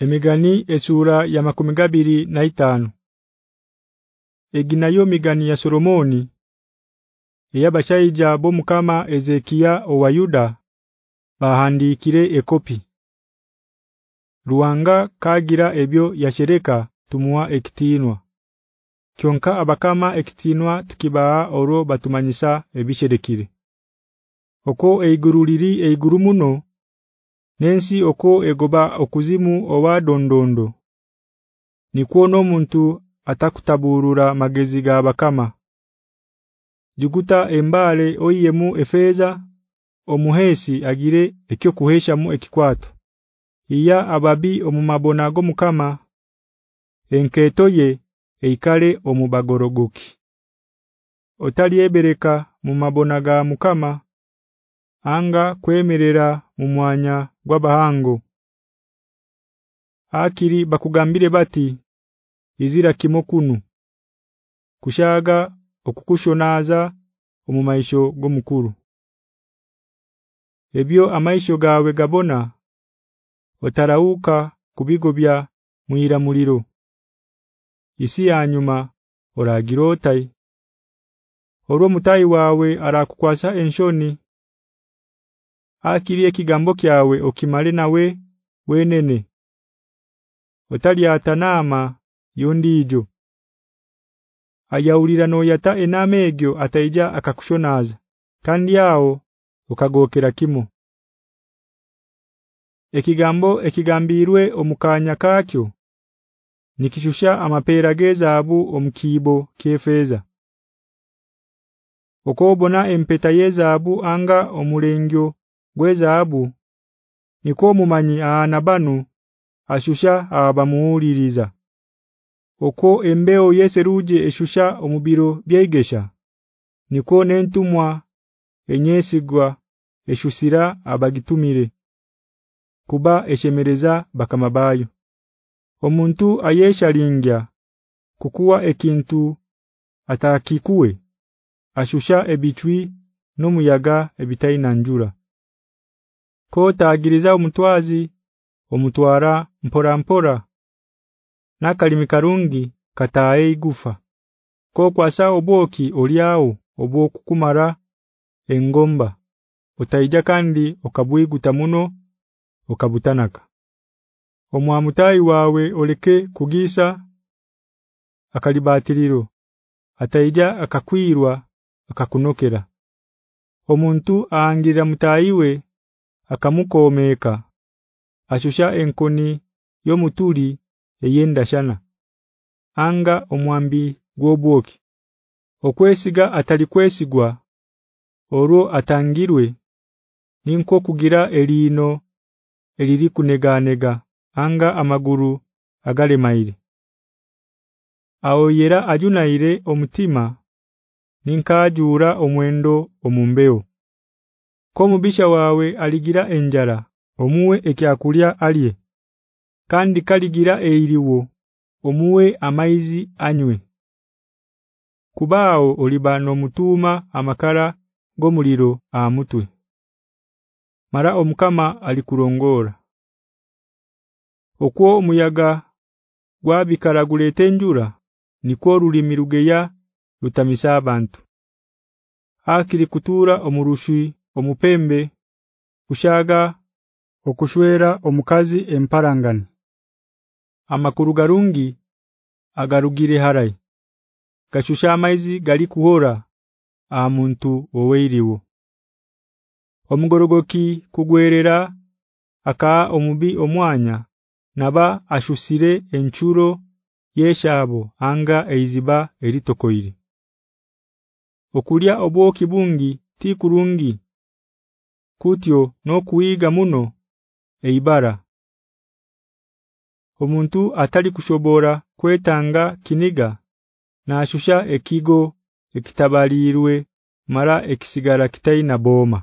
Emigani esura ya makumigabiri na itano. Eginayo migani ya Solomoni eyabashayija bo mukama Ezekia owa Yuda bahandikire ekopi. Ruwanga kagira ebyo yashereka tumuwa ekitinwa Kyonka abakama ekitinwa tukibaa oro batumanyisa ebisherekire. Oko eiguruliri eigurumuno Nensi oko egoba okuzimu owadondondo Nikuono omuntu atakutaburura magezi ga bakama. Juguta embale oyemu efeza omuhesi agire ekyo kuhesha mu ekikwato. Iya ababi omumabona go mukama enketoye eikale omubagorogoki. Otali ebereka mumabonaga mukama anga kwemerera mumwanya gwabahango. Akiri bakugambire bati izira kimokunu kushaga okukushonaza omumaisho gomukuru. Ebyo amaisho gawe gabona otarauka kubigobya muira muliro isi yanyuma oragirotai Oro mutayi wawe arakukwasa enshoni Akiri ekigambo kyawe okimale nawe wenene. Otali atanama yondijo Ayaulira no yata enamegyo ataija akakushonaza kandi yao ukagokera kimo. Ekigambo ekigambirwe omukanya kakyo nikishusha amapera gezabu omukibo kefeza Okobona empeta yezabu anga omulengyo gwezabu niko mumanyi anabanu ashusha abamuuliriza. Oko embeo yeseruje eshusha omubiro byegesha niko nentumwa enyesigwa eshusira abagitumire kuba eshemereza bakamabayo Omuntu ayeshalingya kukuwa ekintu atakikuwe ashusha ebitwi nomuyaga ebitaina njura Kota agiriza omutwazi omutwara mpora mpora nakalimi karungi katae igufa. Ko kwasa oboki oliao obokukumara engomba. Utaija kandi okabwiguta muno okabutanaka. Omwamutai wawe oleke kugisa akalibatiriro. Ataija akakwirwa akakunokera. Omuntu aangira mutaiwe akamukomeka ashusha enkoni yomutuli eyenda shana. Anga omwambi gwobwoki. Okwesiga atali kwesigwa oro atangirwe ninko kugira elino eliri kuneganega. Anga amaguru agale maire Aoyera ajunaire omutima ninkajura omwendo omumbeo Komubisha wawe aligira enjara omuwe ekyakulya aliye kandi kaligira eiriwo omuwe amaizi anywe. Kubao olibano mutuma amakara gomuliro amutwe. Mara omukama alikurongora Okwo omuyaga gwabikara gulete njura niko rulimi rugeya rutamisa abantu. Akiri kutura omurushi omupembe kushaga okushwera omukazi emparangani Amakuru garungi agarugire harai. Kashusha amaizi gali kuhora amuntu oweiriwo. Omugorogoki kugwerera aka omubi omwanya naba ashusire enchuro yeshabo anga eiziba eritokoire. Okulya obwo kibungi ti kurungi kutyo no kuiga muno eibara Omuntu atali kushobora kwetanga kiniga na ashusha ekigo ekitabalirwe mara ekisigara kitaina boma